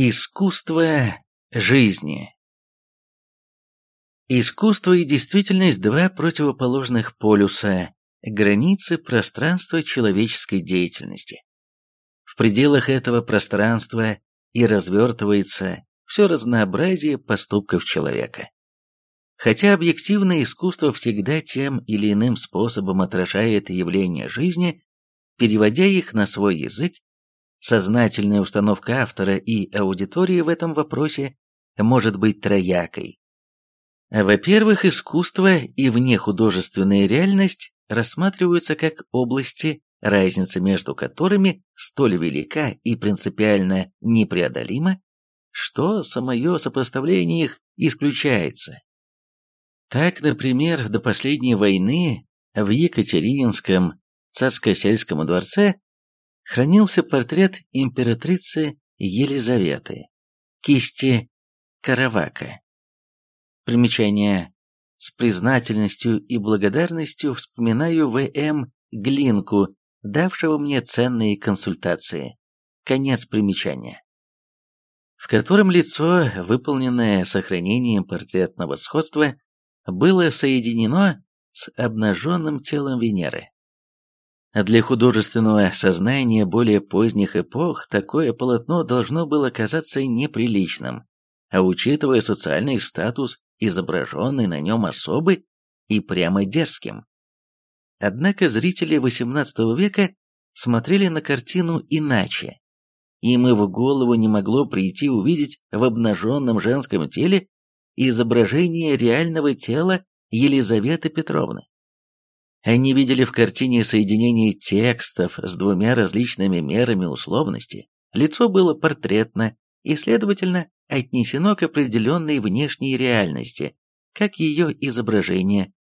Искусство жизни Искусство и действительность – два противоположных полюса, границы пространства человеческой деятельности. В пределах этого пространства и развертывается все разнообразие поступков человека. Хотя объективное искусство всегда тем или иным способом отражает явления жизни, переводя их на свой язык, Сознательная установка автора и аудитории в этом вопросе может быть троякой. Во-первых, искусство и внехудожественная реальность рассматриваются как области, разница между которыми столь велика и принципиально непреодолима, что самое сопоставление их исключается. Так, например, до последней войны в Екатерининском царско-сельском дворце хранился портрет императрицы Елизаветы, кисти Каравака. Примечание. С признательностью и благодарностью вспоминаю В.М. Глинку, давшего мне ценные консультации. Конец примечания. В котором лицо, выполненное сохранением портретного сходства, было соединено с обнаженным телом Венеры. Для художественного сознания более поздних эпох такое полотно должно было казаться неприличным, а учитывая социальный статус изображенной на нем особы и прямо дерзким. Однако зрители XVIII века смотрели на картину иначе. Им и в голову не могло прийти увидеть в обнаженном женском теле изображение реального тела Елизаветы Петровны. Они видели в картине соединение текстов с двумя различными мерами условности. Лицо было портретно и, следовательно, отнесено к определенной внешней реальности, как ее изображение.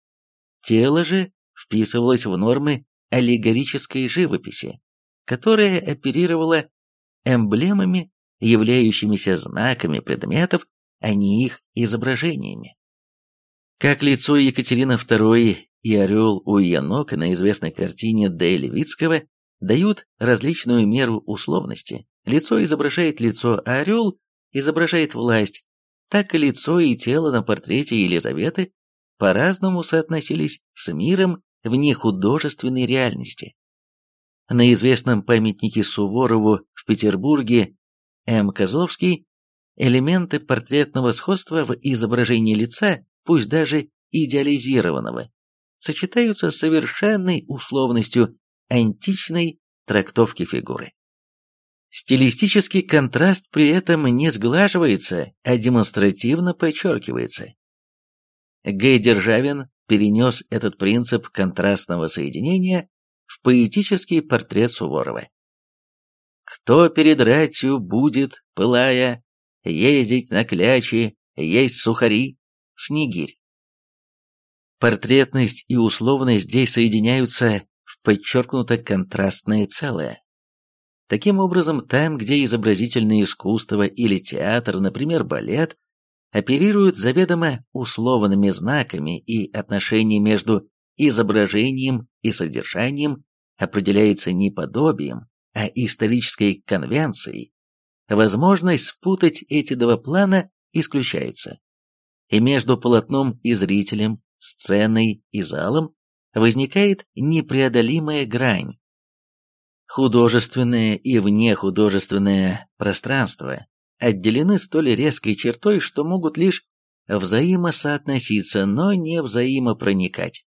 Тело же вписывалось в нормы аллегорической живописи, которая оперировала эмблемами, являющимися знаками предметов, а не их изображениями. Как лицо Екатерины II и орел у Янока на известной картине Д. Левицкого дают различную меру условности. Лицо изображает лицо, а орел изображает власть. Так и лицо и тело на портрете Елизаветы по-разному соотносились с миром в нехудожественной реальности. На известном памятнике Суворову в Петербурге М. Козловский элементы портретного сходства в изображении лица, пусть даже идеализированного, сочетаются с совершенной условностью античной трактовки фигуры. Стилистический контраст при этом не сглаживается, а демонстративно подчеркивается. Г. Державин перенес этот принцип контрастного соединения в поэтический портрет Суворова. «Кто перед ратью будет, пылая, ездить на клячи, есть сухари, снегирь?» Портретность и условность здесь соединяются в подчеркнуто контрастное целое. Таким образом, там, где изобразительное искусство или театр, например, балет, оперируют заведомо условными знаками и отношение между изображением и содержанием определяется не подобием, а исторической конвенцией, возможность спутать эти два плана исключается. И между полотном и зрителем сценой и залом возникает непреодолимая грань. Художественное и внехудожественное пространство отделены столь резкой чертой, что могут лишь взаимосоотноситься, но не взаимопроникать.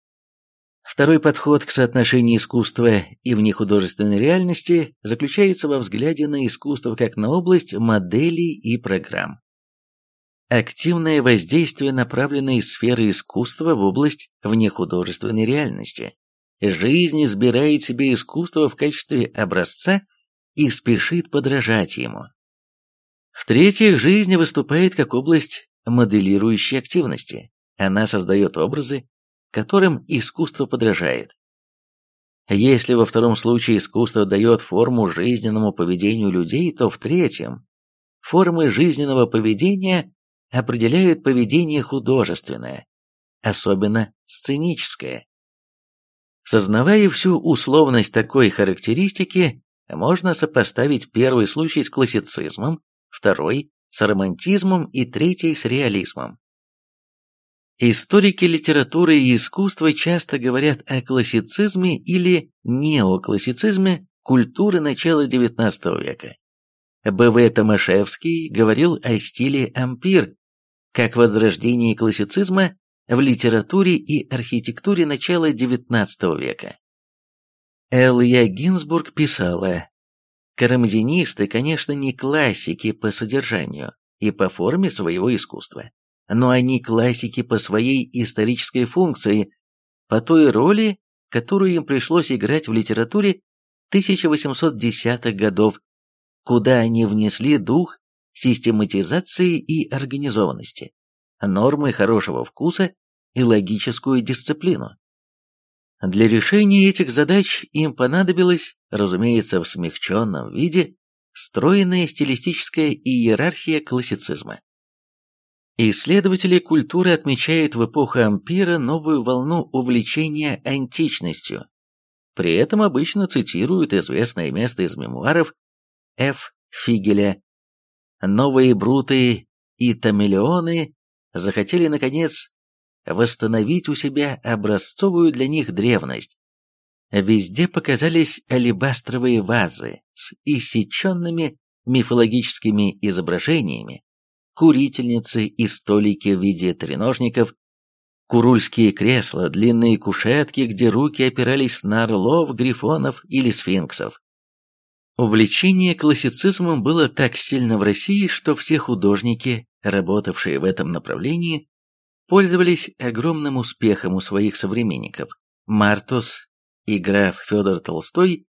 Второй подход к соотношению искусства и внехудожественной реальности заключается во взгляде на искусство как на область моделей и программ активное воздействие направленное из сферы искусства в область внехудожественной реальности. Жизнь избирает себе искусство в качестве образца и спешит подражать ему. В-третьих, жизнь выступает как область моделирующей активности. Она создает образы, которым искусство подражает. Если во втором случае искусство дает форму жизненному поведению людей, то в третьем формы жизненного поведения определяют поведение художественное, особенно сценическое. Сознавая всю условность такой характеристики, можно сопоставить первый случай с классицизмом, второй – с романтизмом и третий – с реализмом. Историки литературы и искусства часто говорят о классицизме или неоклассицизме культуры начала XIX века. Б.В. Томашевский говорил о стиле ампир, как возрождении классицизма в литературе и архитектуре начала XIX века. Элья Гинзбург писала, «Карамзинисты, конечно, не классики по содержанию и по форме своего искусства, но они классики по своей исторической функции, по той роли, которую им пришлось играть в литературе 1810-х годов, куда они внесли дух систематизации и организованности, нормы хорошего вкуса и логическую дисциплину. Для решения этих задач им понадобилась, разумеется, в смягченном виде, стройная стилистическая иерархия классицизма. Исследователи культуры отмечают в эпоху ампира новую волну увлечения античностью. При этом обычно цитируют известное место из мемуаров Ф. Фигеля. Новые бруты и тамелеоны захотели, наконец, восстановить у себя образцовую для них древность. Везде показались алебастровые вазы с иссеченными мифологическими изображениями, курительницы и столики в виде треножников, курульские кресла, длинные кушетки, где руки опирались на орлов, грифонов или сфинксов. Увлечение классицизмом было так сильно в России, что все художники, работавшие в этом направлении, пользовались огромным успехом у своих современников. Мартус и граф Федор Толстой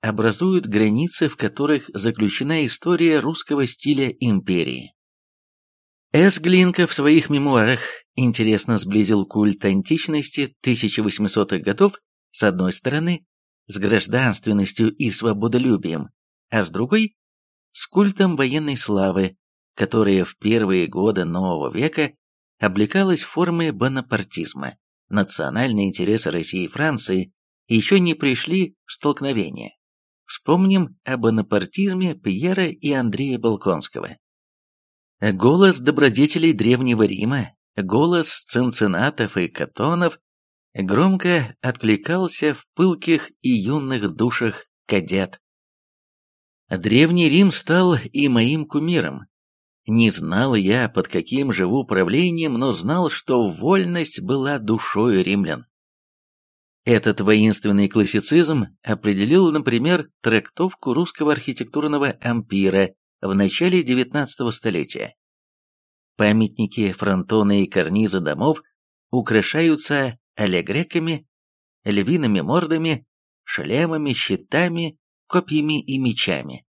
образуют границы, в которых заключена история русского стиля империи. С. Глинка в своих мемуарах интересно сблизил культ античности 1800-х годов с одной стороны с гражданственностью и свободолюбием, а с другой – с культом военной славы, которая в первые годы нового века облекалась в формы бонапартизма. Национальные интересы России и Франции еще не пришли в столкновение. Вспомним о бонапартизме Пьера и Андрея Балконского. Голос добродетелей Древнего Рима, голос цинцинатов и катонов громко откликался в пылких и юных душах кадет. Древний Рим стал и моим кумиром, не знал я, под каким живу правлением, но знал, что вольность была душой римлян. Этот воинственный классицизм определил, например, трактовку русского архитектурного ампира в начале XIX столетия. Памятники, фронтоны и карнизы домов украшаются аллегреками, львиными мордами, шлемами, щитами, копьями и мечами.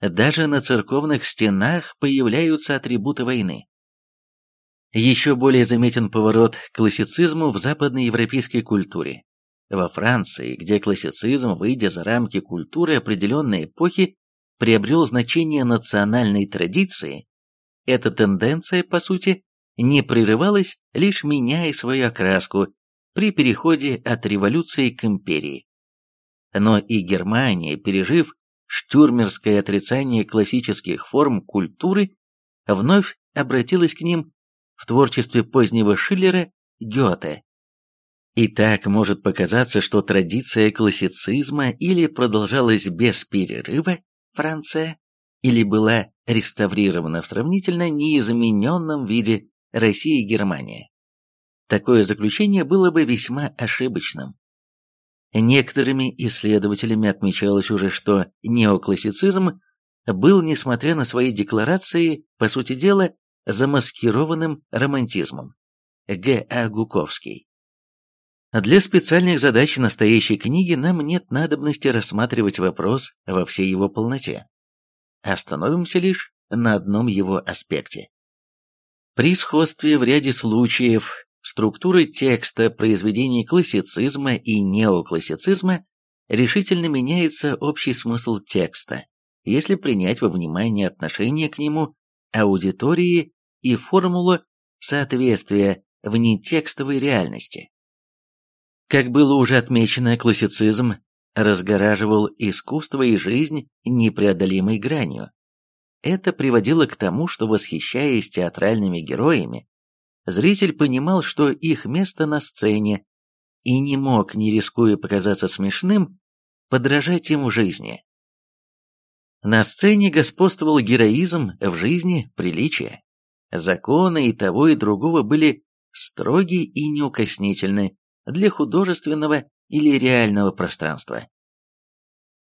Даже на церковных стенах появляются атрибуты войны. Еще более заметен поворот к классицизму в западноевропейской культуре. Во Франции, где классицизм, выйдя за рамки культуры определенной эпохи, приобрел значение национальной традиции, эта тенденция, по сути, не прерывалась, лишь меняя свою окраску при переходе от революции к империи. Но и Германия, пережив штюрмерское отрицание классических форм культуры вновь обратилось к ним в творчестве позднего Шиллера Гёте. И так может показаться, что традиция классицизма или продолжалась без перерыва Франция, или была реставрирована в сравнительно неизмененном виде Россия и Германия. Такое заключение было бы весьма ошибочным. Некоторыми исследователями отмечалось уже, что неоклассицизм был, несмотря на свои декларации, по сути дела, замаскированным романтизмом. Г. А. Гуковский. Для специальных задач настоящей книги нам нет надобности рассматривать вопрос во всей его полноте. Остановимся лишь на одном его аспекте. При сходстве в ряде случаев структуры текста произведений классицизма и неоклассицизма решительно меняется общий смысл текста, если принять во внимание отношение к нему аудитории и формулу соответствия в нетекстовой реальности. Как было уже отмечено, классицизм разгораживал искусство и жизнь непреодолимой гранью. Это приводило к тому, что, восхищаясь театральными героями, зритель понимал, что их место на сцене, и не мог, не рискуя показаться смешным, подражать им в жизни. На сцене господствовал героизм, в жизни – приличие. Законы и того, и другого были строги и неукоснительны для художественного или реального пространства.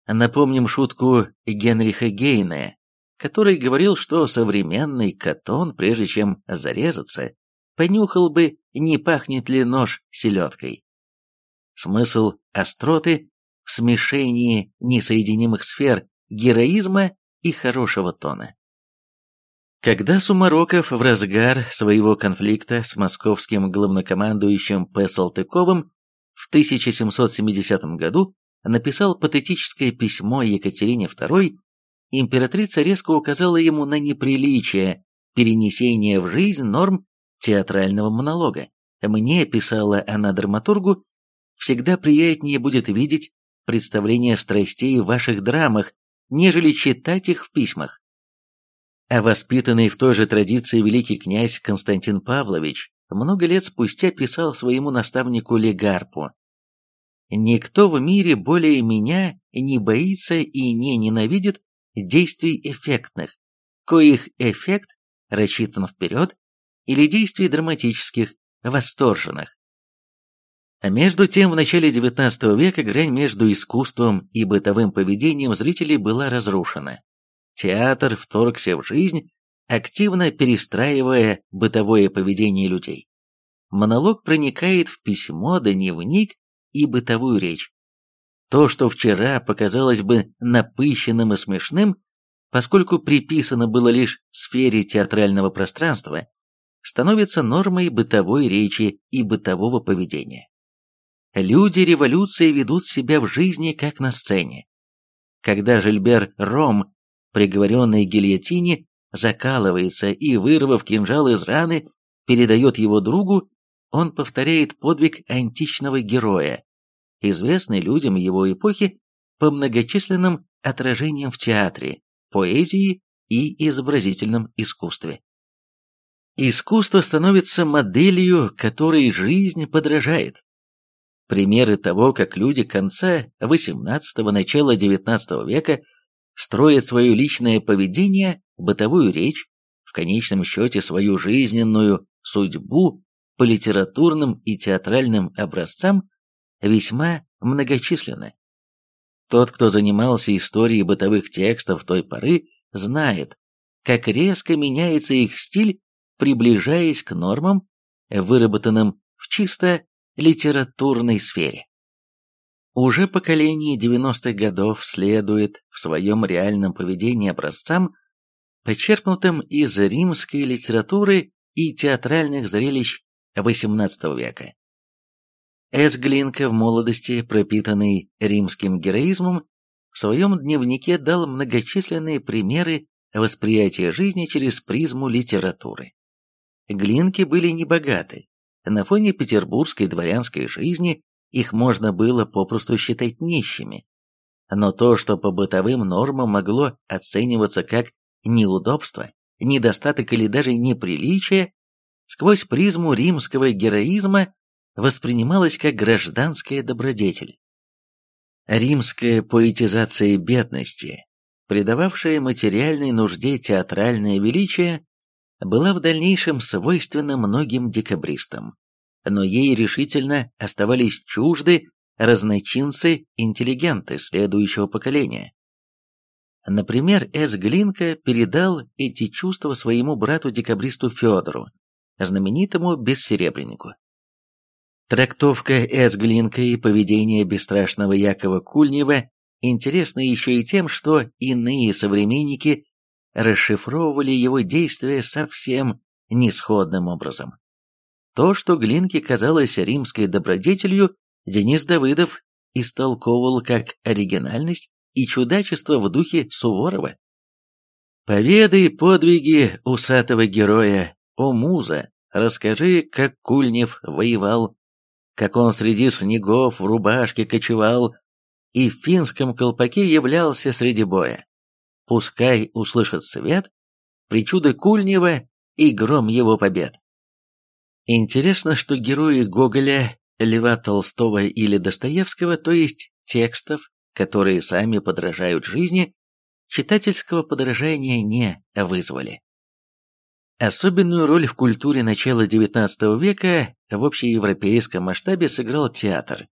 Напомним шутку Генриха Гейна, который говорил, что современный катон, прежде чем зарезаться, понюхал бы, не пахнет ли нож селедкой. Смысл остроты в смешении несоединимых сфер героизма и хорошего тона. Когда Сумароков в разгар своего конфликта с московским главнокомандующим П. Салтыковым в 1770 году написал патетическое письмо Екатерине II, императрица резко указала ему на неприличие перенесения в жизнь норм театрального монолога. «Мне», — писала она драматургу, — «всегда приятнее будет видеть представление страстей в ваших драмах, нежели читать их в письмах. А воспитанный в той же традиции великий князь Константин Павлович много лет спустя писал своему наставнику Легарпу «Никто в мире более меня не боится и не ненавидит действий эффектных, коих эффект рассчитан вперед, или действий драматических, восторженных. А между тем, в начале XIX века грань между искусством и бытовым поведением зрителей была разрушена. Театр вторгся в жизнь, активно перестраивая бытовое поведение людей. Монолог проникает в письмо, дневник и бытовую речь. То, что вчера показалось бы напыщенным и смешным, поскольку приписано было лишь сфере театрального пространства, становится нормой бытовой речи и бытового поведения. Люди революции ведут себя в жизни как на сцене. Когда Жильбер Ром, приговоренный к гильотине, закалывается и, вырвав кинжал из раны, передает его другу, он повторяет подвиг античного героя, известный людям его эпохи по многочисленным отражениям в театре, поэзии и изобразительном искусстве. Искусство становится моделью, которой жизнь подражает. Примеры того, как люди конца XVIII – начала XIX века строят свое личное поведение, бытовую речь, в конечном счете свою жизненную судьбу по литературным и театральным образцам, весьма многочисленны. Тот, кто занимался историей бытовых текстов той поры, знает, как резко меняется их стиль, приближаясь к нормам, выработанным в чисто литературной сфере. Уже поколение 90-х годов следует в своем реальном поведении образцам, почерпнутым из римской литературы и театральных зрелищ XVIII века. С. Глинка в молодости, пропитанный римским героизмом, в своем дневнике дал многочисленные примеры восприятия жизни через призму литературы. Глинки были небогаты, на фоне петербургской дворянской жизни их можно было попросту считать нищими. Но то, что по бытовым нормам могло оцениваться как неудобство, недостаток или даже неприличие, сквозь призму римского героизма воспринималось как гражданская добродетель. Римская поэтизация бедности, придававшая материальной нужде театральное величие, была в дальнейшем свойственна многим декабристам, но ей решительно оставались чужды разночинцы-интеллигенты следующего поколения. Например, С. Глинка передал эти чувства своему брату-декабристу Федору, знаменитому бессеребреннику. Трактовка С. Глинка и поведение бесстрашного Якова Кульнева интересны еще и тем, что иные современники расшифровывали его действия совсем несходным образом. То, что Глинке казалось римской добродетелью, Денис Давыдов истолковывал как оригинальность и чудачество в духе Суворова. «Поведай подвиги усатого героя, о муза, расскажи, как Кульнев воевал, как он среди снегов в рубашке кочевал и в финском колпаке являлся среди боя. «Пускай услышит свет», «Причуды Кульнева» и «Гром его побед». Интересно, что герои Гоголя, Льва Толстого или Достоевского, то есть текстов, которые сами подражают жизни, читательского подражания не вызвали. Особенную роль в культуре начала XIX века в общеевропейском масштабе сыграл театр.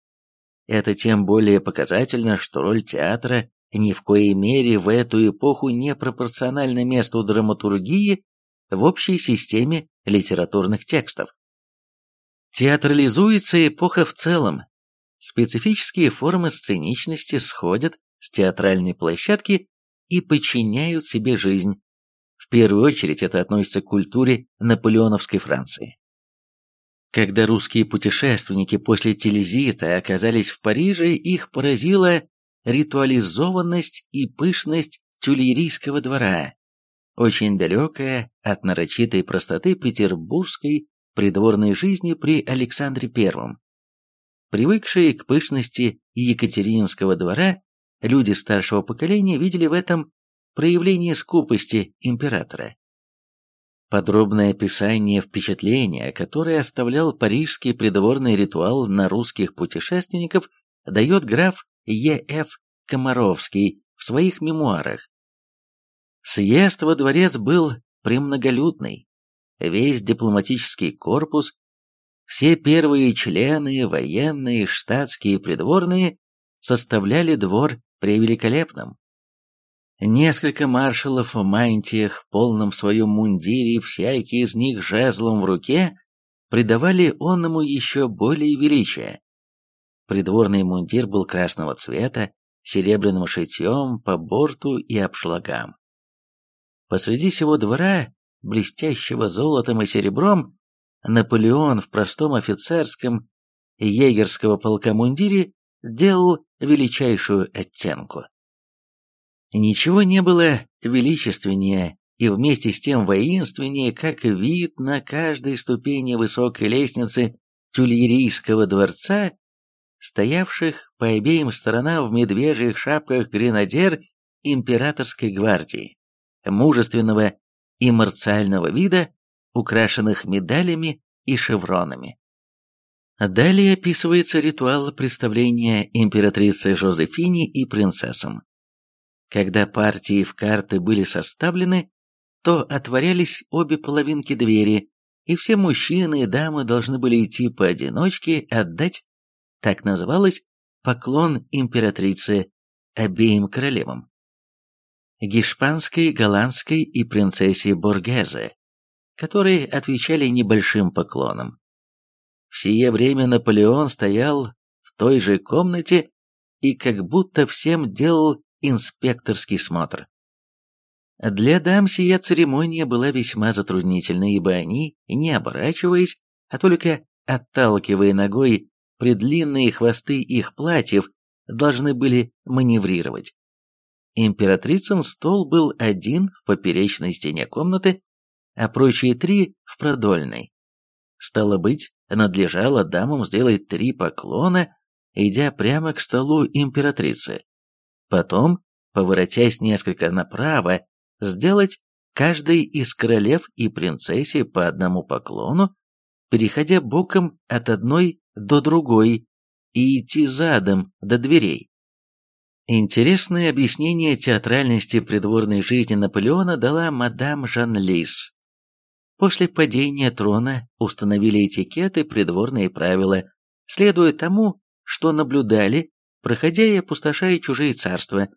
Это тем более показательно, что роль театра ни в коей мере в эту эпоху не пропорциональна месту драматургии в общей системе литературных текстов. Театрализуется эпоха в целом. Специфические формы сценичности сходят с театральной площадки и подчиняют себе жизнь. В первую очередь это относится к культуре наполеоновской Франции. Когда русские путешественники после Телезита оказались в Париже, их поразила ритуализованность и пышность тюльерийского двора, очень далекая от нарочитой простоты петербургской придворной жизни при Александре I. Привыкшие к пышности Екатерининского двора, люди старшего поколения видели в этом проявление скупости императора. Подробное описание впечатления, которое оставлял парижский придворный ритуал на русских путешественников, дает граф Е.Ф. Комаровский в своих мемуарах. Съезд во дворец был премноголюдный, весь дипломатический корпус, все первые члены, военные, штатские и придворные, составляли двор превеликолепным. Несколько маршалов в мантиях, полном своем мундире, всякий из них жезлом в руке, придавали онному еще более величия. Придворный мундир был красного цвета, серебряным шитьем по борту и обшлагам. Посреди всего двора блестящего золотом и серебром, Наполеон в простом офицерском егерского полка мундире делал величайшую оттенку. Ничего не было величественнее и вместе с тем воинственнее, как вид на каждой ступени высокой лестницы Тюльерийского дворца, стоявших по обеим сторонам в медвежьих шапках гренадер императорской гвардии, мужественного и марциального вида, украшенных медалями и шевронами. Далее описывается ритуал представления императрицы Жозефини и принцессам. Когда партии в карты были составлены, то отворялись обе половинки двери, и все мужчины и дамы должны были идти поодиночке отдать, так называлось, поклон императрице обеим королевам гешпанской, голландской и принцессе Боргезе, которые отвечали небольшим поклоном. В сие время Наполеон стоял в той же комнате и как будто всем делал инспекторский смотр. Для дам сия церемония была весьма затруднительна, ибо они, не оборачиваясь, а только отталкивая ногой предлинные хвосты их платьев, должны были маневрировать. Императрицын стол был один в поперечной стене комнаты, а прочие три в продольной. Стало быть, надлежало дамам сделать три поклона, идя прямо к столу императрицы. Потом, поворотясь несколько направо, сделать каждой из королев и принцессе по одному поклону, переходя боком от одной до другой и идти задом до дверей. Интересное объяснение театральности придворной жизни Наполеона дала мадам Жан-Лис. После падения трона установили этикеты придворные правила, следуя тому, что наблюдали, проходя и опустошая чужие царства.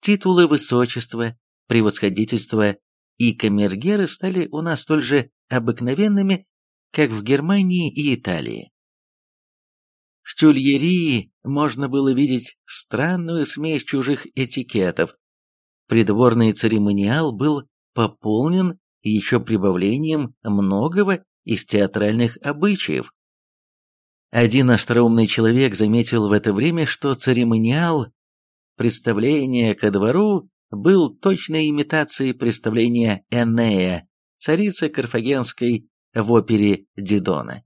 Титулы высочества, превосходительства и камергеры стали у нас столь же обыкновенными, как в Германии и Италии. В тюльерии можно было видеть странную смесь чужих этикетов. Придворный церемониал был пополнен еще прибавлением многого из театральных обычаев. Один остроумный человек заметил в это время, что церемониал представления ко двору был точной имитацией представления Энея, царицы Карфагенской в опере Дидона.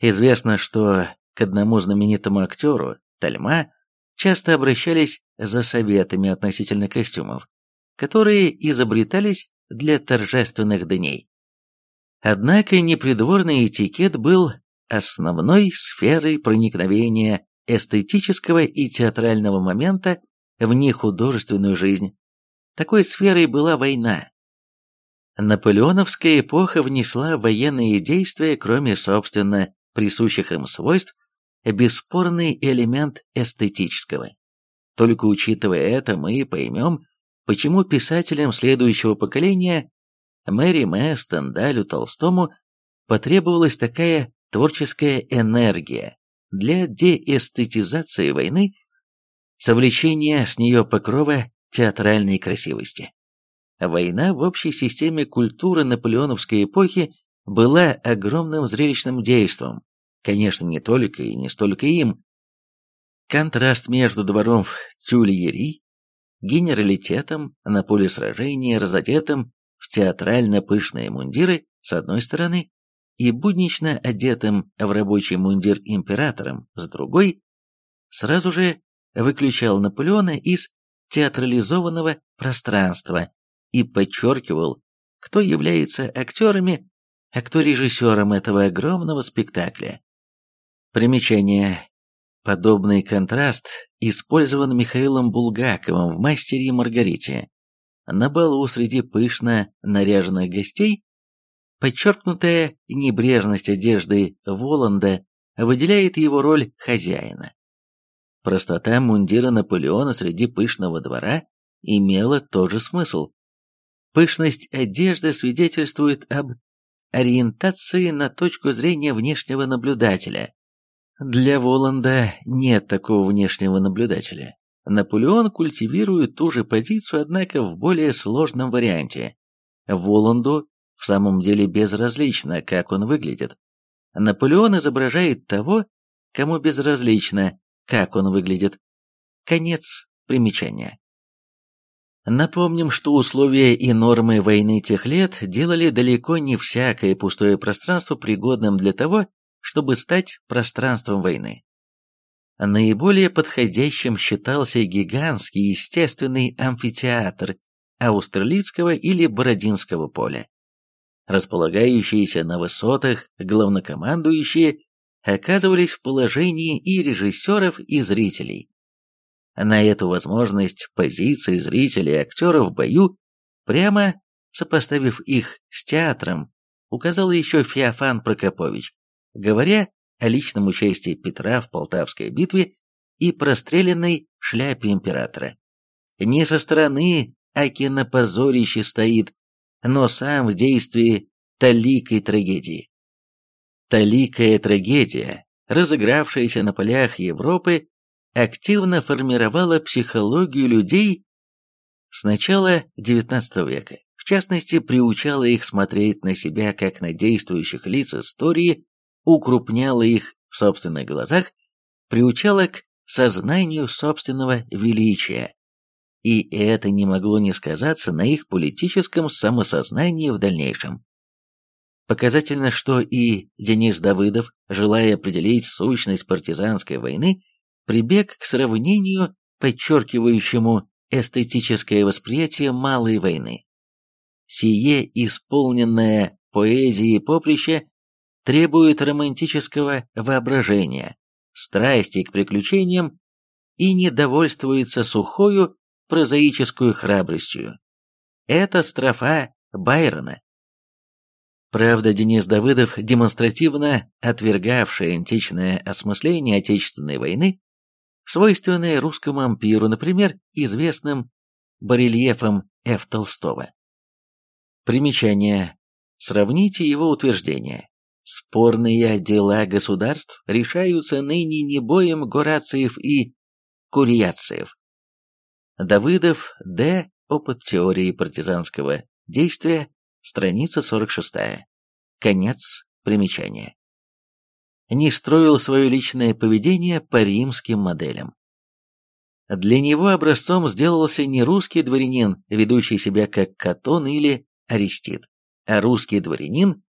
Известно, что к одному знаменитому актеру, Тальма, часто обращались за советами относительно костюмов. которые изобретались для торжественных дней. Однако непридворный этикет был основной сферой проникновения эстетического и театрального момента в нехудожественную жизнь. Такой сферой была война. Наполеоновская эпоха внесла военные действия, кроме, собственно, присущих им свойств, бесспорный элемент эстетического. Только учитывая это, мы поймем, почему писателям следующего поколения Мэри Мэ, Стендалю, Толстому потребовалась такая творческая энергия для деэстетизации войны, совлечения с нее покрова театральной красивости. Война в общей системе культуры наполеоновской эпохи была огромным зрелищным действом, конечно, не только и не столько им. Контраст между двором в Тюльери, генералитетом на поле сражения, разодетым в театрально пышные мундиры, с одной стороны, и буднично одетым в рабочий мундир императором, с другой, сразу же выключал Наполеона из театрализованного пространства и подчеркивал, кто является актерами, а кто режиссером этого огромного спектакля. Примечание. Подобный контраст использован Михаилом Булгаковым в «Мастере и Маргарите». На балу среди пышно наряженных гостей подчеркнутая небрежность одежды Воланда выделяет его роль хозяина. Простота мундира Наполеона среди пышного двора имела тот же смысл. Пышность одежды свидетельствует об ориентации на точку зрения внешнего наблюдателя. Для Воланда нет такого внешнего наблюдателя. Наполеон культивирует ту же позицию, однако в более сложном варианте. Воланду в самом деле безразлично, как он выглядит. Наполеон изображает того, кому безразлично, как он выглядит. Конец примечания. Напомним, что условия и нормы войны тех лет делали далеко не всякое пустое пространство пригодным для того, чтобы стать пространством войны. Наиболее подходящим считался гигантский естественный амфитеатр Аустерлицкого или Бородинского поля. Располагающиеся на высотах главнокомандующие оказывались в положении и режиссеров, и зрителей. На эту возможность позиции зрителей и актеров в бою, прямо сопоставив их с театром, указал еще Феофан Прокопович, говоря о личном участии Петра в Полтавской битве и простреленной шляпе императора. Не со стороны, а кинопозорище стоит, но сам в действии таликой трагедии. Таликая трагедия, разыгравшаяся на полях Европы, активно формировала психологию людей с начала XIX века. В частности, приучала их смотреть на себя как на действующих лиц истории, укрупняла их в собственных глазах, приучала к сознанию собственного величия. И это не могло не сказаться на их политическом самосознании в дальнейшем. Показательно, что и Денис Давыдов, желая определить сущность партизанской войны, прибег к сравнению, подчеркивающему эстетическое восприятие малой войны. Сие исполненное поэзией поприще требует романтического воображения, страсти к приключениям и недовольствуется сухою прозаическую храбростью. Это строфа Байрона. Правда, Денис Давыдов, демонстративно отвергавший античное осмысление Отечественной войны, свойственное русскому ампиру, например, известным барельефом Ф. Толстого. Примечание. Сравните его утверждение. Спорные дела государств решаются ныне не боем Горациев и Курьяциев. Давыдов, Д. Опыт теории партизанского действия страница 46. Конец примечания. Не строил свое личное поведение по римским моделям. Для него образцом сделался не русский дворянин, ведущий себя как Катон или Арестит, а русский дворянин,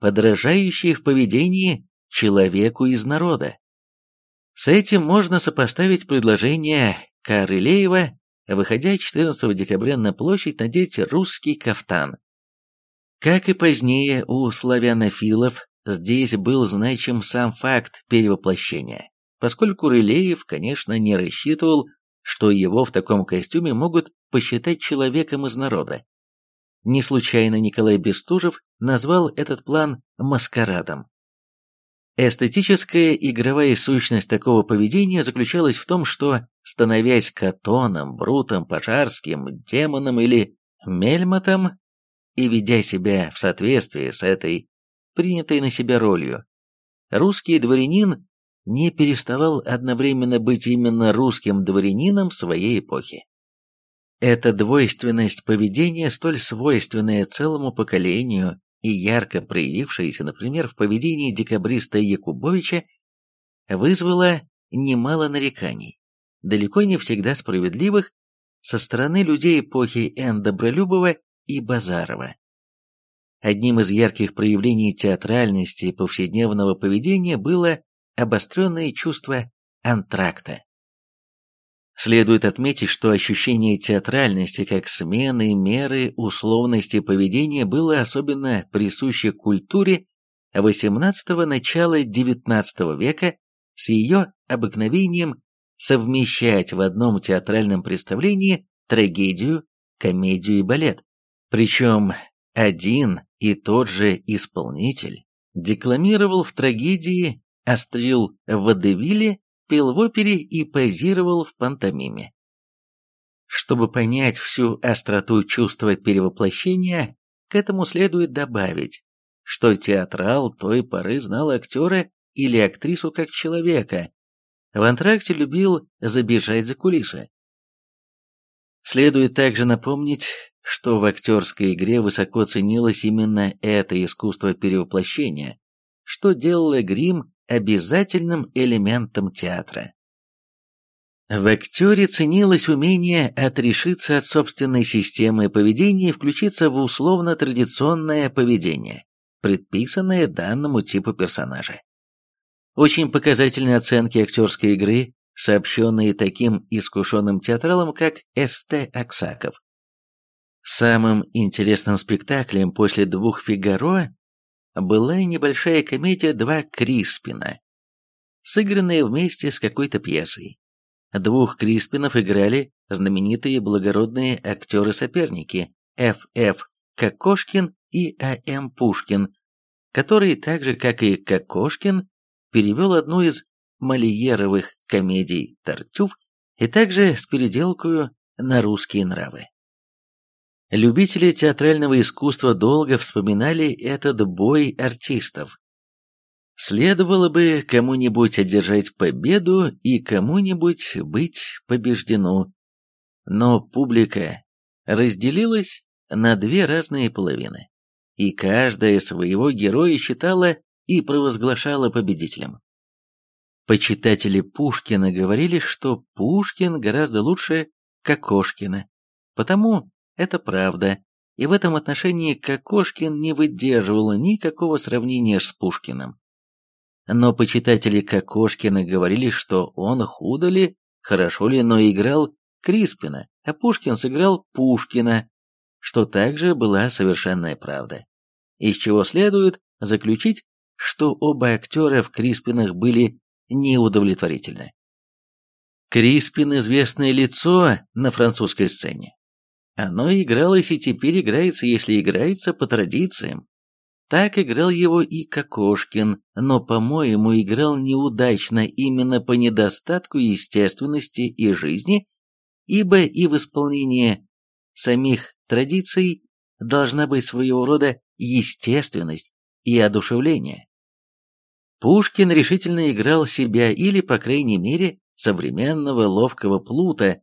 подражающий в поведении человеку из народа. С этим можно сопоставить предложение Карелеева выходя 14 декабря на площадь надеть русский кафтан. Как и позднее у славянофилов, здесь был значим сам факт перевоплощения, поскольку Рылеев, конечно, не рассчитывал, что его в таком костюме могут посчитать человеком из народа. Не случайно Николай Бестужев назвал этот план «маскарадом». Эстетическая игровая сущность такого поведения заключалась в том, что, становясь Катоном, Брутом, Пожарским, Демоном или Мельмотом, и ведя себя в соответствии с этой принятой на себя ролью, русский дворянин не переставал одновременно быть именно русским дворянином своей эпохи. Эта двойственность поведения, столь свойственная целому поколению и ярко проявившаяся, например, в поведении декабриста Якубовича, вызвала немало нареканий, далеко не всегда справедливых, со стороны людей эпохи Н. Добролюбова и Базарова. Одним из ярких проявлений театральности повседневного поведения было обостренное чувство антракта. Следует отметить, что ощущение театральности как смены меры условности поведения было особенно присуще культуре XVIII – начала XIX века с ее обыкновением совмещать в одном театральном представлении трагедию, комедию и балет. Причем один и тот же исполнитель декламировал в трагедии острил в водевиле, пел в опере и позировал в пантомиме. Чтобы понять всю остроту чувства перевоплощения, к этому следует добавить, что театрал той поры знал актера или актрису как человека, в антракте любил забежать за кулисы. Следует также напомнить, что в актерской игре высоко ценилось именно это искусство перевоплощения, что делало грим обязательным элементом театра. В актере ценилось умение отрешиться от собственной системы поведения и включиться в условно-традиционное поведение, предписанное данному типу персонажа. Очень показательны оценки актерской игры, сообщенные таким искушенным театралом, как С.Т. Аксаков. Самым интересным спектаклем после двух «Фигаро» была небольшая комедия «Два Криспина», сыгранная вместе с какой-то пьесой. Двух Криспинов играли знаменитые благородные актеры-соперники Ф.Ф. Кокошкин и А.М. Пушкин, который, так же как и Кокошкин, перевел одну из Мольеровых комедий «Тартюф» и также с переделкою на русские нравы. Любители театрального искусства долго вспоминали этот бой артистов. Следовало бы кому-нибудь одержать победу и кому-нибудь быть побеждену. Но публика разделилась на две разные половины, и каждая своего героя считала и провозглашала победителем. Почитатели Пушкина говорили, что Пушкин гораздо лучше Кокошкина, потому это правда, и в этом отношении Кокошкин не выдерживал никакого сравнения с Пушкиным. Но почитатели Кокошкина говорили, что он худо ли, хорошо ли, но играл Криспина, а Пушкин сыграл Пушкина, что также была совершенная правда. Из чего следует заключить, что оба актера в Криспинах были неудовлетворительны. Криспин – известное лицо на французской сцене. Оно игралось и теперь играется, если играется по традициям. Так играл его и Кокошкин, но, по-моему, играл неудачно именно по недостатку естественности и жизни, ибо и в исполнении самих традиций должна быть своего рода естественность и одушевление. Пушкин решительно играл себя или, по крайней мере, современного ловкого плута,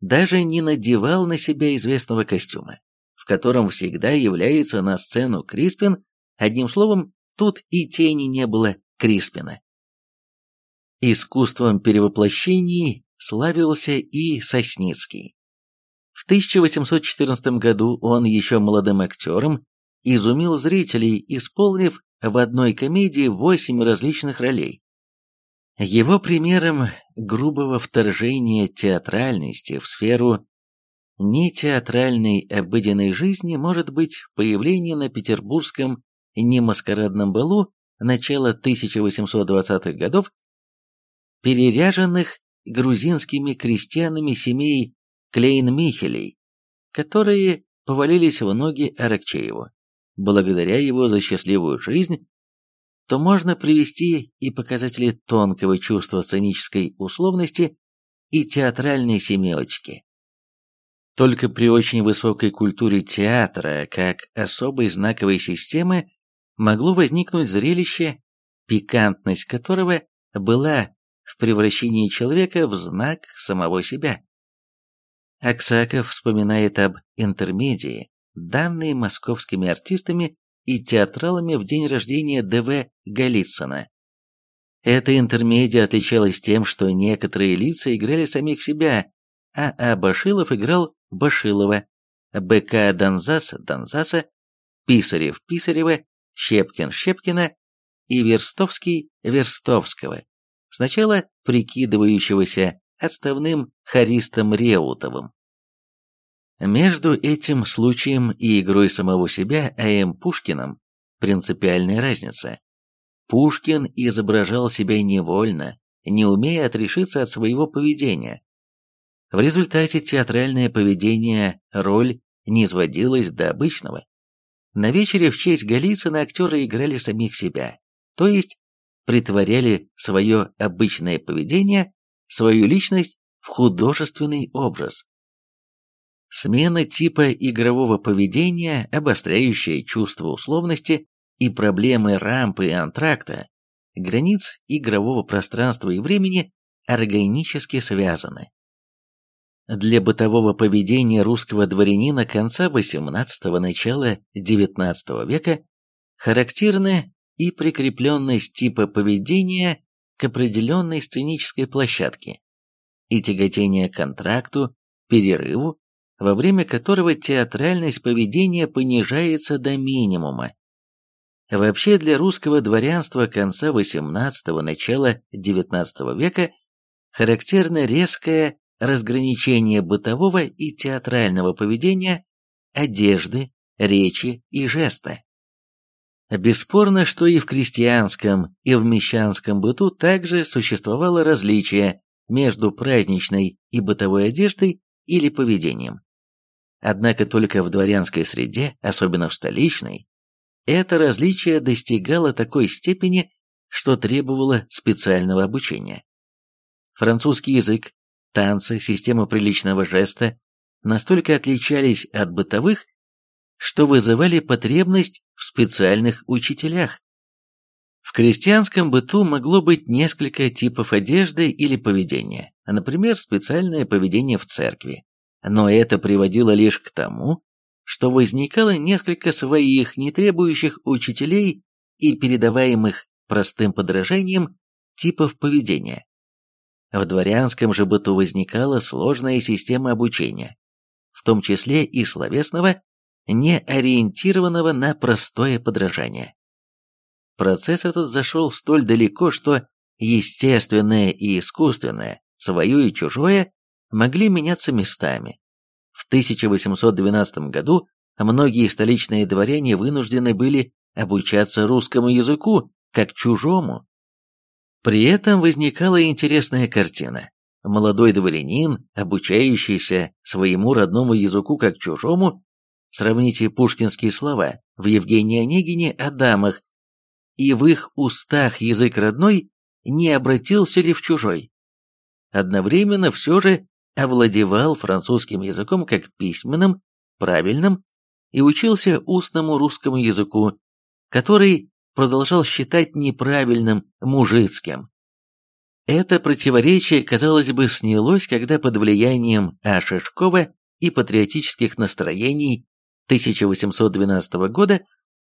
даже не надевал на себя известного костюма, в котором всегда является на сцену Криспин, одним словом, тут и тени не было Криспина. Искусством перевоплощений славился и Сосницкий. В 1814 году он еще молодым актером изумил зрителей, исполнив в одной комедии восемь различных ролей. Его примером грубого вторжения театральности в сферу нетеатральной обыденной жизни может быть появление на петербургском немаскарадном балу начала 1820-х годов переряженных грузинскими крестьянами семей Клейн-Михелей, которые повалились в ноги Аракчееву. Благодаря его за счастливую жизнь, то можно привести и показатели тонкого чувства сценической условности и театральной семиотики. Только при очень высокой культуре театра, как особой знаковой системы, могло возникнуть зрелище, пикантность которого была в превращении человека в знак самого себя. Аксаков вспоминает об интермедии, данные московскими артистами и театралами в день рождения Д.В. Голицына. Эта интермедия отличалась тем, что некоторые лица играли самих себя, а А. Башилов играл Башилова, Б.К. Донзас Донзаса, Писарев Писарева, Щепкин Щепкина и Верстовский Верстовского, сначала прикидывающегося отставным Харистом Реутовым. Между этим случаем и игрой самого себя А.М. Пушкиным принципиальная разница. Пушкин изображал себя невольно, не умея отрешиться от своего поведения. В результате театральное поведение роль не сводилась до обычного. На вечере в честь Голицына актеры играли самих себя, то есть притворяли свое обычное поведение, свою личность в художественный образ. Смена типа игрового поведения, обостряющая чувство условности и проблемы рампы и антракта, границ игрового пространства и времени органически связаны. Для бытового поведения русского дворянина конца XVIII – начала XIX века характерны и прикрепленность типа поведения к определенной сценической площадке, и тяготение к контракту, перерыву во время которого театральность поведения понижается до минимума. Вообще для русского дворянства конца XVIII – начала XIX века характерно резкое разграничение бытового и театрального поведения, одежды, речи и жеста. Бесспорно, что и в крестьянском, и в мещанском быту также существовало различие между праздничной и бытовой одеждой или поведением. Однако только в дворянской среде, особенно в столичной, это различие достигало такой степени, что требовало специального обучения. Французский язык, танцы, система приличного жеста настолько отличались от бытовых, что вызывали потребность в специальных учителях. В крестьянском быту могло быть несколько типов одежды или поведения, например, специальное поведение в церкви, но это приводило лишь к тому, что возникало несколько своих, не требующих учителей и передаваемых простым подражанием типов поведения. В дворянском же быту возникала сложная система обучения, в том числе и словесного, не ориентированного на простое подражание. Процесс этот зашел столь далеко, что естественное и искусственное, свое и чужое, могли меняться местами. В 1812 году многие столичные дворяне вынуждены были обучаться русскому языку как чужому. При этом возникала интересная картина. Молодой дворянин, обучающийся своему родному языку как чужому, сравните пушкинские слова в Евгении Онегине о дамах, и в их устах язык родной не обратился ли в чужой. Одновременно все же овладевал французским языком как письменным, правильным, и учился устному русскому языку, который продолжал считать неправильным мужицким. Это противоречие, казалось бы, снялось, когда под влиянием А. Шишкова и патриотических настроений 1812 года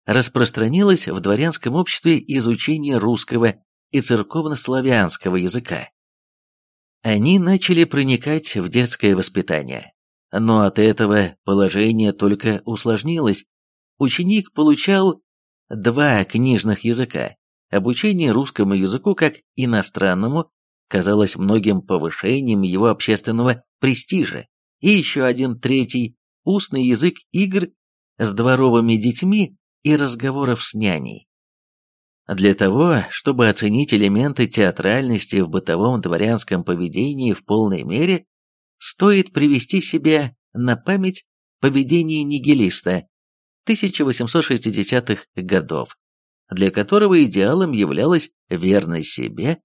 распространилось в дворянском обществе изучение русского и церковнославянского языка. Они начали проникать в детское воспитание. Но от этого положение только усложнилось. Ученик получал два книжных языка, обучение русскому языку как иностранному, казалось многим повышением его общественного престижа, и еще один третий – устный язык игр с дворовыми детьми и разговоров с няней. Для того, чтобы оценить элементы театральности в бытовом дворянском поведении в полной мере, стоит привести себе на память поведение нигилиста 1860-х годов, для которого идеалом являлась верность себе,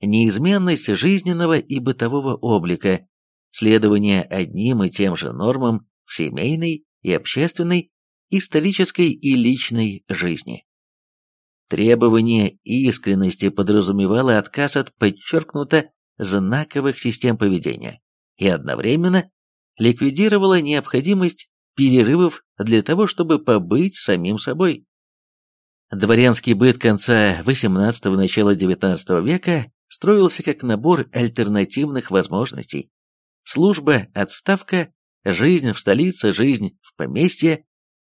неизменность жизненного и бытового облика, следование одним и тем же нормам в семейной и общественной, исторической и личной жизни. Требование искренности подразумевало отказ от подчеркнуто знаковых систем поведения и одновременно ликвидировало необходимость перерывов для того, чтобы побыть самим собой. Дворянский быт конца XVIII – начала XIX века строился как набор альтернативных возможностей. Служба, отставка, жизнь в столице, жизнь в поместье,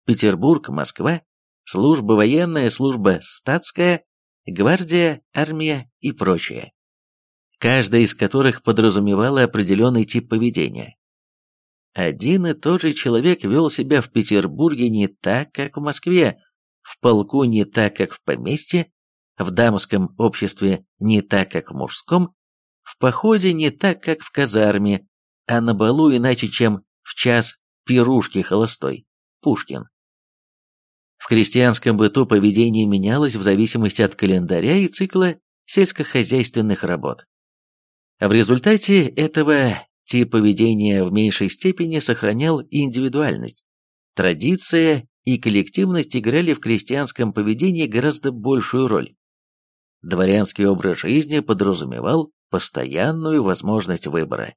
Петербург, Москва, служба военная, служба статская, гвардия, армия и прочее. Каждая из которых подразумевала определенный тип поведения. Один и тот же человек вел себя в Петербурге не так, как в Москве, в полку не так, как в поместье, в дамском обществе не так, как в мужском, в походе не так, как в казарме, а на балу иначе, чем в час пирушки холостой. Пушкин. В крестьянском быту поведение менялось в зависимости от календаря и цикла сельскохозяйственных работ. В результате этого тип поведения в меньшей степени сохранял индивидуальность. Традиция и коллективность играли в крестьянском поведении гораздо большую роль. Дворянский образ жизни подразумевал постоянную возможность выбора.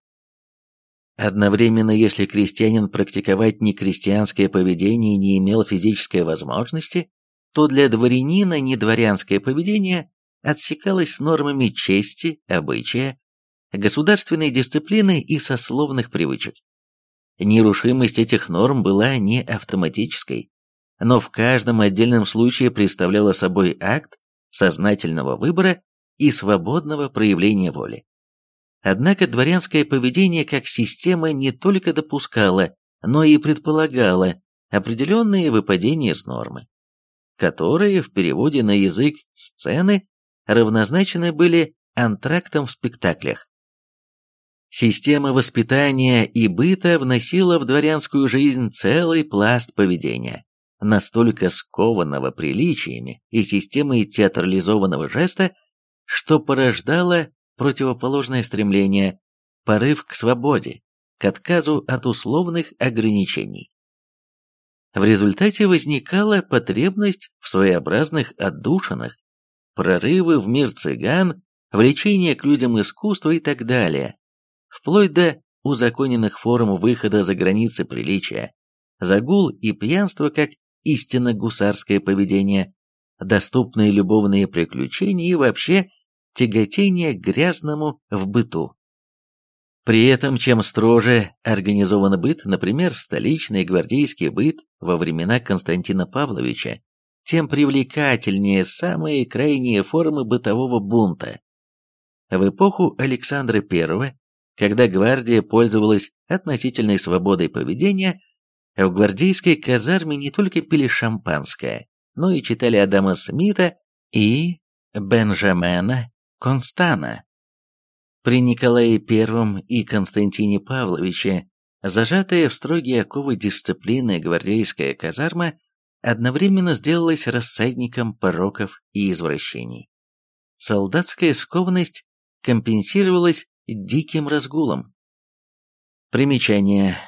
Одновременно, если крестьянин практиковать некрестьянское поведение не имел физической возможности, то для дворянина недворянское поведение отсекалось нормами чести, обычая, государственной дисциплины и сословных привычек. Нерушимость этих норм была не автоматической, но в каждом отдельном случае представляла собой акт сознательного выбора и свободного проявления воли. Однако дворянское поведение как система не только допускало, но и предполагало определенные выпадения с нормы, которые в переводе на язык сцены равнозначны были антрактам в спектаклях. Система воспитания и быта вносила в дворянскую жизнь целый пласт поведения, настолько скованного приличиями и системой театрализованного жеста, что порождало противоположное стремление, порыв к свободе, к отказу от условных ограничений. В результате возникала потребность в своеобразных отдушинах, прорывы в мир цыган, влечение к людям искусства и так далее, вплоть до узаконенных форм выхода за границы приличия, загул и пьянство как истинно гусарское поведение, доступные любовные приключения и вообще тяготение к грязному в быту. При этом, чем строже организован быт, например, столичный гвардейский быт во времена Константина Павловича, тем привлекательнее самые крайние формы бытового бунта. В эпоху Александра I, когда гвардия пользовалась относительной свободой поведения, в гвардейской казарме не только пили шампанское, но и читали Адама Смита и Бенджамена Констана. При Николае I и Константине Павловиче, зажатая в строгие оковы дисциплины гвардейская казарма, одновременно сделалась рассадником пороков и извращений. Солдатская скованность компенсировалась диким разгулом. Примечание.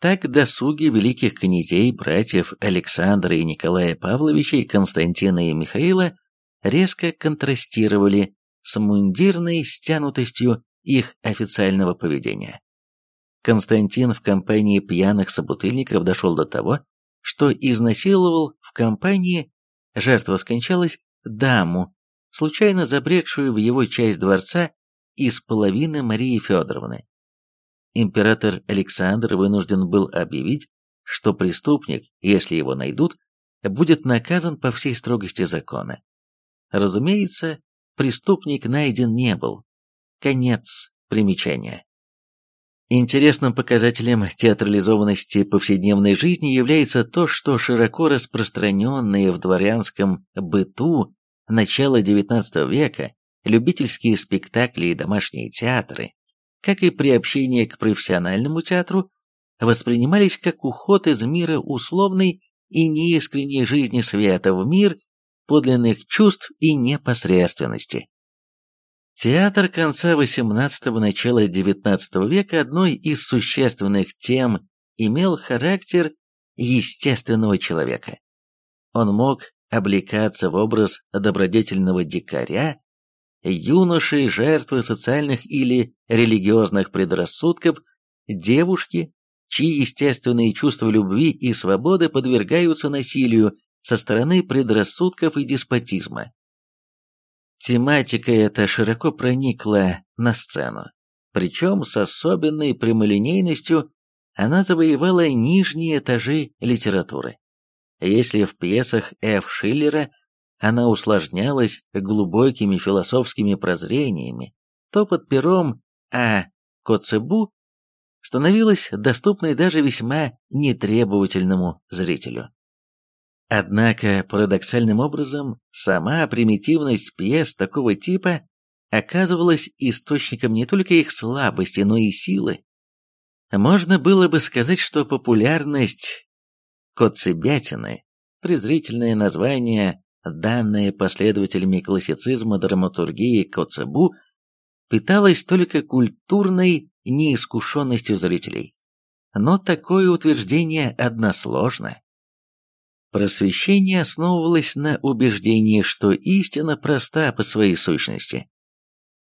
Так досуги великих князей, братьев Александра и Николая Павловича, Константина и Михаила резко контрастировали с мундирной стянутостью их официального поведения. Константин в компании пьяных собутыльников дошел до того, что изнасиловал в компании, жертва скончалась, даму, случайно забредшую в его часть дворца из половины Марии Федоровны. Император Александр вынужден был объявить, что преступник, если его найдут, будет наказан по всей строгости закона. Разумеется, преступник найден не был. Конец примечания. Интересным показателем театрализованности повседневной жизни является то, что широко распространенные в дворянском быту начала XIX века любительские спектакли и домашние театры, как и приобщение к профессиональному театру, воспринимались как уход из мира условной и неискренней жизни света в мир подлинных чувств и непосредственности. Театр конца XVIII – начала XIX века одной из существенных тем имел характер естественного человека. Он мог облекаться в образ добродетельного дикаря, юноши, жертвы социальных или религиозных предрассудков, девушки, чьи естественные чувства любви и свободы подвергаются насилию со стороны предрассудков и деспотизма. Тематика эта широко проникла на сцену, причем с особенной прямолинейностью она завоевала нижние этажи литературы. Если в пьесах Ф. Шиллера она усложнялась глубокими философскими прозрениями, то под пером А. Коцебу становилась доступной даже весьма нетребовательному зрителю. Однако, парадоксальным образом, сама примитивность пьес такого типа оказывалась источником не только их слабости, но и силы. Можно было бы сказать, что популярность «Коцебятины» – презрительное название, данное последователями классицизма драматургии Коцебу, питалась только культурной неискушенностью зрителей. Но такое утверждение односложно. Просвещение основывалось на убеждении, что истина проста по своей сущности.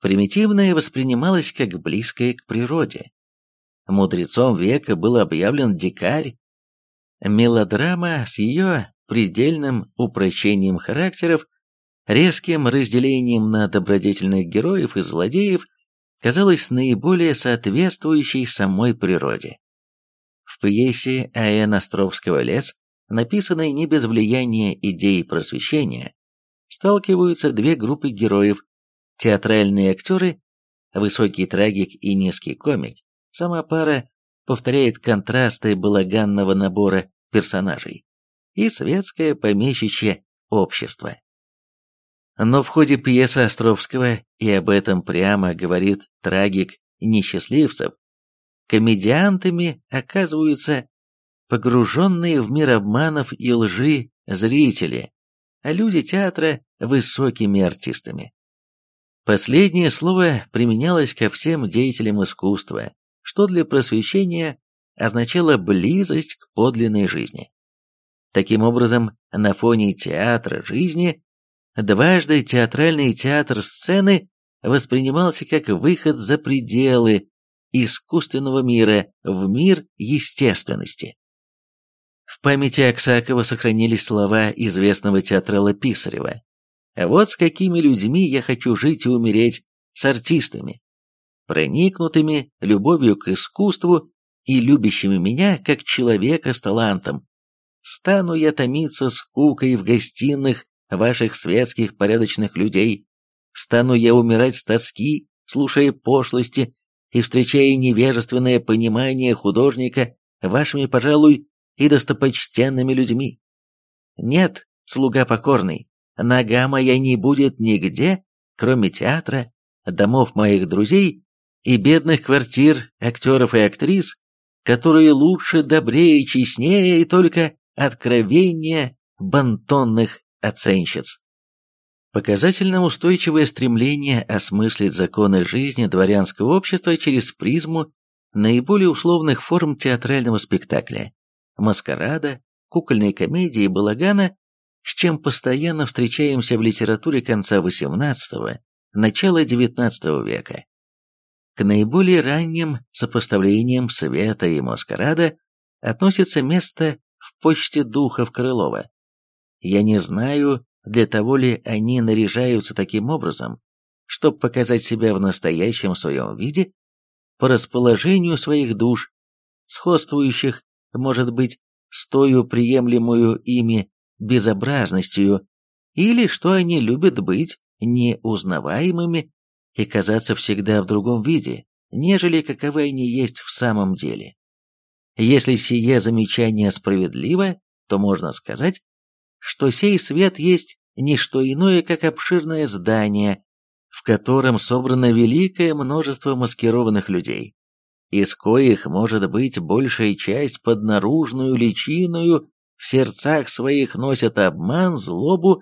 Примитивное воспринималось как близкое к природе. Мудрецом века был объявлен дикарь. Мелодрама с ее предельным упрощением характеров, резким разделением на добродетельных героев и злодеев казалась наиболее соответствующей самой природе. В пьесе А.Н. Островского «Лес» написанной не без влияния идей просвещения, сталкиваются две группы героев, театральные актеры, высокий трагик и низкий комик. Сама пара повторяет контрасты балаганного набора персонажей и светское помещичье общество. Но в ходе пьесы Островского, и об этом прямо говорит трагик несчастливцев, комедиантами оказываются погруженные в мир обманов и лжи зрители, а люди театра – высокими артистами. Последнее слово применялось ко всем деятелям искусства, что для просвещения означало близость к подлинной жизни. Таким образом, на фоне театра жизни дважды театральный театр сцены воспринимался как выход за пределы искусственного мира в мир естественности. В памяти Аксакова сохранились слова известного театрала Писарева. «А вот с какими людьми я хочу жить и умереть, с артистами, проникнутыми любовью к искусству и любящими меня как человека с талантом. Стану я томиться скукой в гостиных ваших светских порядочных людей, стану я умирать с тоски, слушая пошлости и встречая невежественное понимание художника вашими, пожалуй, и достопочтенными людьми. Нет, слуга покорный, нога моя не будет нигде, кроме театра, домов моих друзей и бедных квартир актеров и актрис, которые лучше, добрее, честнее и только откровение бантонных оценщиц. Показательно устойчивое стремление осмыслить законы жизни дворянского общества через призму наиболее условных форм театрального спектакля, маскарада, кукольной комедии и балагана, с чем постоянно встречаемся в литературе конца XVIII – начала XIX века. К наиболее ранним сопоставлениям света и маскарада относится место в почте духов Крылова. Я не знаю, для того ли они наряжаются таким образом, чтобы показать себя в настоящем своем виде, по расположению своих душ, сходствующих может быть, с тою приемлемую ими безобразностью, или что они любят быть неузнаваемыми и казаться всегда в другом виде, нежели каковы они есть в самом деле. Если сие замечание справедливо, то можно сказать, что сей свет есть не что иное, как обширное здание, в котором собрано великое множество маскированных людей, из коих, может быть, большая часть под наружную личиную в сердцах своих носят обман, злобу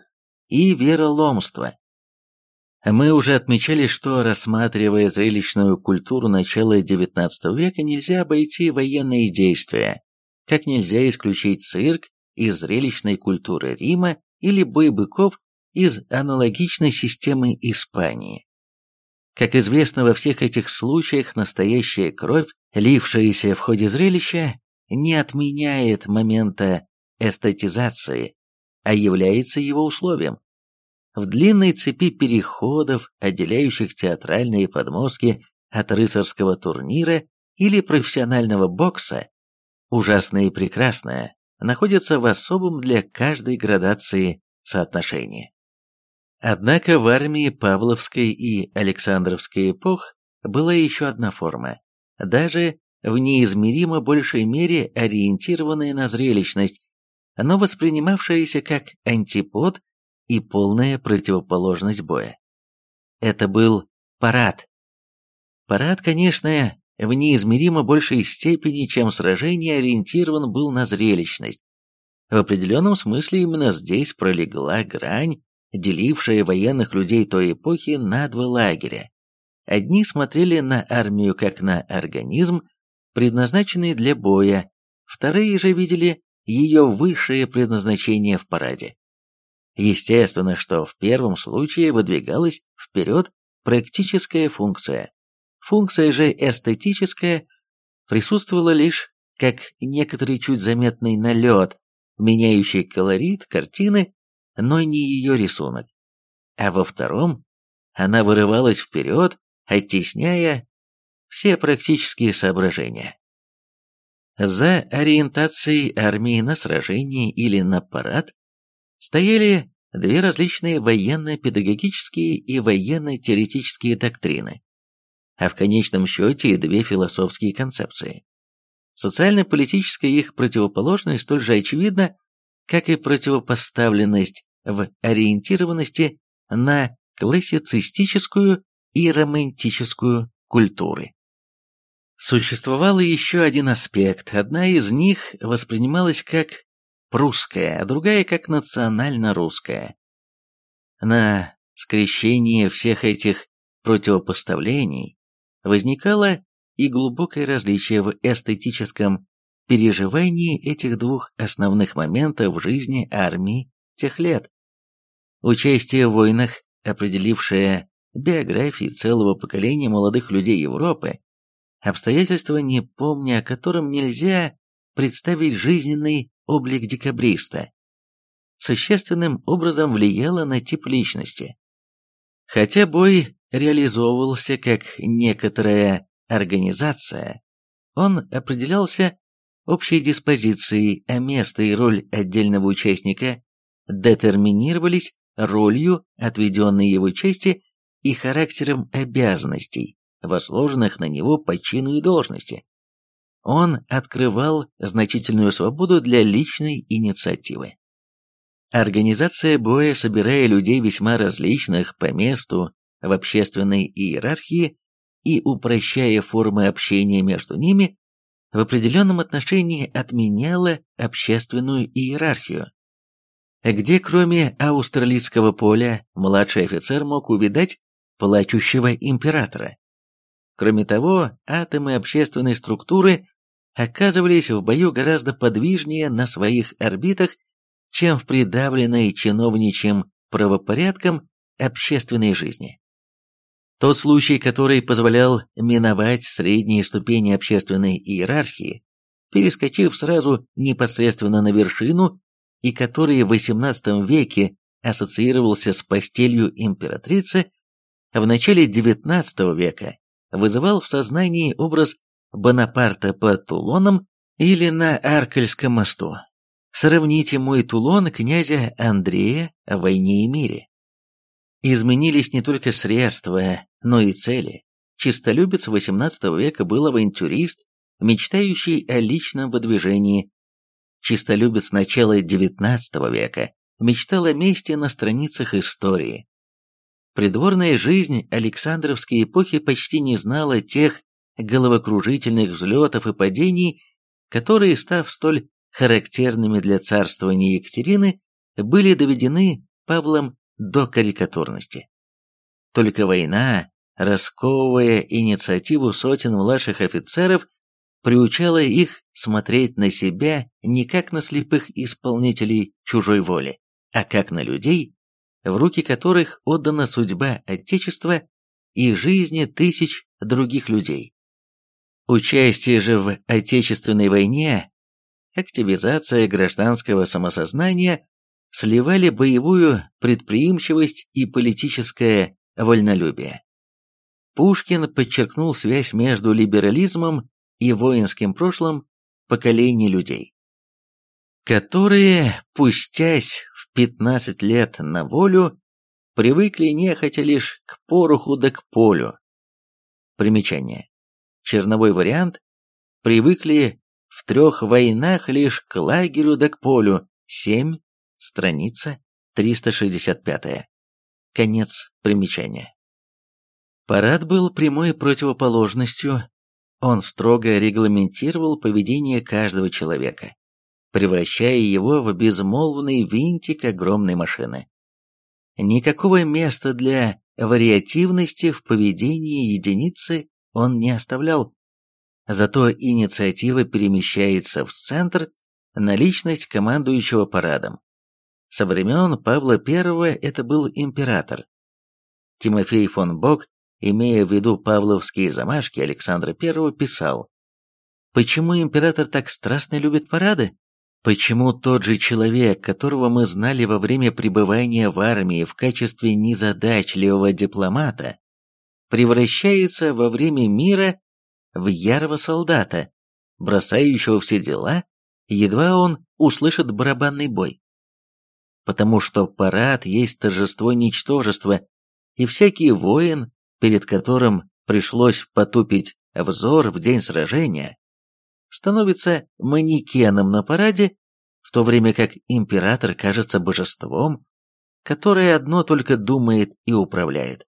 и вероломство. Мы уже отмечали, что, рассматривая зрелищную культуру начала XIX века, нельзя обойти военные действия, как нельзя исключить цирк из зрелищной культуры Рима или бой быков из аналогичной системы Испании. Как известно, во всех этих случаях настоящая кровь, лившаяся в ходе зрелища, не отменяет момента эстетизации, а является его условием. В длинной цепи переходов, отделяющих театральные подмостки от рыцарского турнира или профессионального бокса, ужасное и прекрасное находится в особом для каждой градации соотношении. Однако в армии Павловской и Александровской эпох была еще одна форма, даже в неизмеримо большей мере ориентированная на зрелищность, но воспринимавшаяся как антипод и полная противоположность боя. Это был парад. Парад, конечно, в неизмеримо большей степени, чем сражение, ориентирован был на зрелищность. В определенном смысле именно здесь пролегла грань делившая военных людей той эпохи на два лагеря. Одни смотрели на армию как на организм, предназначенный для боя, вторые же видели ее высшее предназначение в параде. Естественно, что в первом случае выдвигалась вперед практическая функция. Функция же эстетическая присутствовала лишь как некоторый чуть заметный налет, меняющий колорит картины но не ее рисунок. А во втором она вырывалась вперед, оттесняя все практические соображения. За ориентацией армии на сражение или на парад стояли две различные военно-педагогические и военно-теоретические доктрины, а в конечном счете и две философские концепции. Социально-политическая их противоположность столь же очевидна, как и противопоставленность в ориентированности на классицистическую и романтическую культуры. Существовал еще один аспект, одна из них воспринималась как прусская, а другая как национально-русская. На скрещении всех этих противопоставлений возникало и глубокое различие в эстетическом переживании этих двух основных моментов в жизни армии тех лет. Участие в войнах, определившее биографии целого поколения молодых людей Европы, обстоятельства, не помня о котором нельзя представить жизненный облик декабриста, существенным образом влияло на тип личности. Хотя бой реализовывался как некоторая организация, он определялся общей диспозицией, а место и роль отдельного участника детерминировались ролью, отведенной его части, и характером обязанностей, возложенных на него по чину и должности. Он открывал значительную свободу для личной инициативы. Организация боя, собирая людей весьма различных по месту в общественной иерархии и упрощая формы общения между ними, в определенном отношении отменяла общественную иерархию, где кроме австралийского поля младший офицер мог увидать плачущего императора. Кроме того, атомы общественной структуры оказывались в бою гораздо подвижнее на своих орбитах, чем в придавленной чиновничьим правопорядком общественной жизни. Тот случай, который позволял миновать средние ступени общественной иерархии, перескочив сразу непосредственно на вершину, и который в XVIII веке ассоциировался с постелью императрицы, в начале XIX века вызывал в сознании образ Бонапарта под Тулоном или на Аркельском мосту. Сравните мой Тулон князя Андрея о войне и мире. Изменились не только средства, но и цели. Чистолюбец XVIII века был авантюрист, мечтающий о личном выдвижении. Чистолюбец начала XIX века мечтал о месте на страницах истории. Придворная жизнь Александровской эпохи почти не знала тех головокружительных взлетов и падений, которые, став столь характерными для царствования Екатерины, были доведены Павлом до карикатурности. Только война, расковывая инициативу сотен младших офицеров, приучала их смотреть на себя не как на слепых исполнителей чужой воли, а как на людей, в руки которых отдана судьба Отечества и жизни тысяч других людей. Участие же в Отечественной войне, активизация гражданского самосознания сливали боевую предприимчивость и политическое вольнолюбие. Пушкин подчеркнул связь между либерализмом и воинским прошлым поколений людей, которые, пустясь в 15 лет на волю, привыкли нехотя лишь к пороху да к полю. Примечание. Черновой вариант привыкли в трех войнах лишь к лагерю да к полю, 7 Страница 365. Конец примечания. Парад был прямой противоположностью. Он строго регламентировал поведение каждого человека, превращая его в безмолвный винтик огромной машины. Никакого места для вариативности в поведении единицы он не оставлял. Зато инициатива перемещается в центр на личность командующего парадом. Со времен Павла I это был император. Тимофей фон Бок, имея в виду павловские замашки Александра I, писал, «Почему император так страстно любит парады? Почему тот же человек, которого мы знали во время пребывания в армии в качестве незадачливого дипломата, превращается во время мира в ярого солдата, бросающего все дела, едва он услышит барабанный бой? Потому что парад есть торжество ничтожества, и всякий воин, перед которым пришлось потупить взор в день сражения, становится манекеном на параде, в то время как император кажется божеством, которое одно только думает и управляет.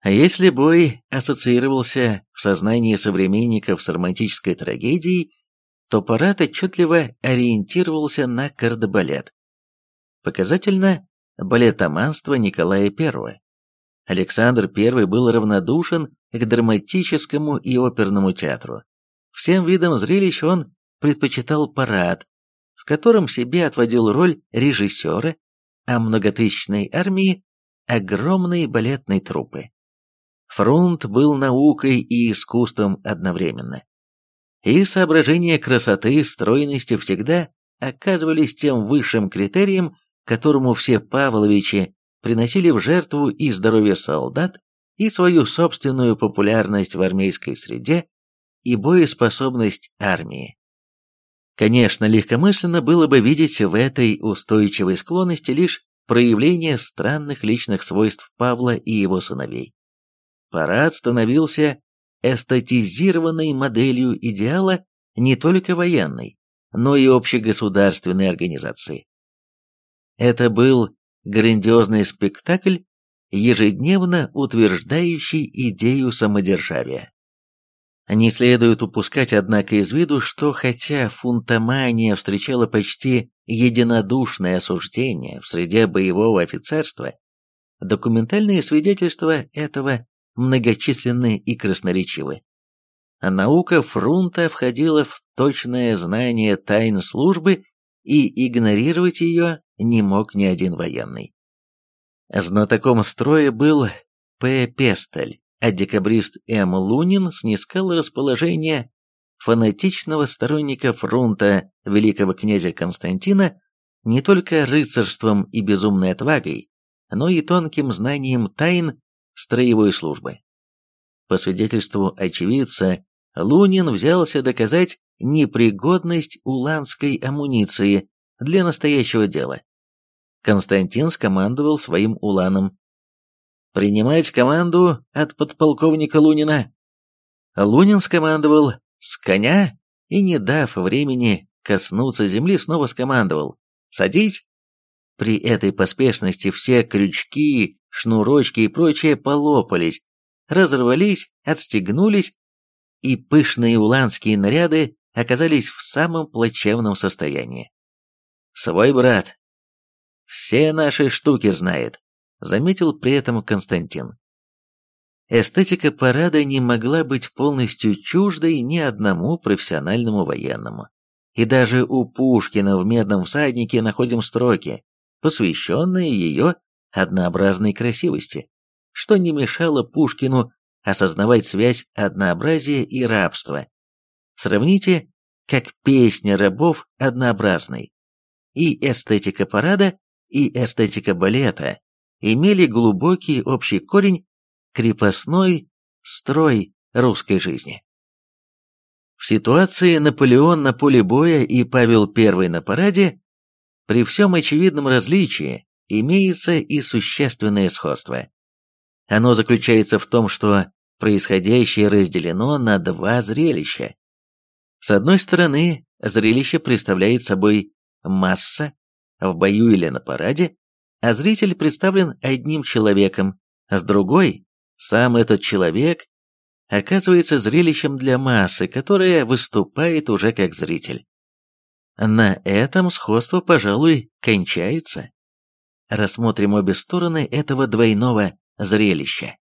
А если бой ассоциировался в сознании современников с романтической трагедией, то парад отчетливо ориентировался на кардебалет. Показательно балетоманство Николая I. Александр I был равнодушен к драматическому и оперному театру. Всем видам зрелищ он предпочитал парад, в котором себе отводил роль режиссера, а многотысячной армии – огромной балетной труппы. Фрунт был наукой и искусством одновременно. И соображения красоты, стройности всегда оказывались тем высшим критерием, которому все Павловичи приносили в жертву и здоровье солдат, и свою собственную популярность в армейской среде, и боеспособность армии. Конечно, легкомысленно было бы видеть в этой устойчивой склонности лишь проявление странных личных свойств Павла и его сыновей. Парад становился эстетизированной моделью идеала не только военной, но и общегосударственной организации. Это был грандиозный спектакль, ежедневно утверждающий идею самодержавия. Не следует упускать, однако, из виду, что хотя фунтомания встречала почти единодушное осуждение в среде боевого офицерства, документальные свидетельства этого многочисленны и красноречивы. Наука фрунта входила в точное знание тайн службы, и игнорировать ее не мог ни один военный. Знатоком строя был П. Пестель, а декабрист М. Лунин снискал расположение фанатичного сторонника фронта великого князя Константина не только рыцарством и безумной отвагой, но и тонким знанием тайн строевой службы. По свидетельству очевидца, Лунин взялся доказать непригодность уланской амуниции для настоящего дела. Константин скомандовал своим уланом Принимать команду от подполковника Лунина. Лунин скомандовал «С коня!» и, не дав времени коснуться земли, снова скомандовал «Садись!». При этой поспешности все крючки, шнурочки и прочее полопались, разорвались, отстегнулись, и пышные уланские наряды оказались в самом плачевном состоянии. «Свой брат. Все наши штуки знает», — заметил при этом Константин. Эстетика парада не могла быть полностью чуждой ни одному профессиональному военному. И даже у Пушкина в «Медном всаднике» находим строки, посвященные ее однообразной красивости, что не мешало Пушкину осознавать связь однообразия и рабства. Сравните, как песня рабов однообразной. И эстетика парада, и эстетика балета имели глубокий общий корень крепостной строй русской жизни. В ситуации Наполеон на поле боя и Павел I на параде, при всем очевидном различии, имеется и существенное сходство. Оно заключается в том, что происходящее разделено на два зрелища. С одной стороны, зрелище представляет собой масса в бою или на параде, а зритель представлен одним человеком, с другой сам этот человек оказывается зрелищем для массы, которая выступает уже как зритель. На этом сходство, пожалуй, кончается. Рассмотрим обе стороны этого двойного зрелища.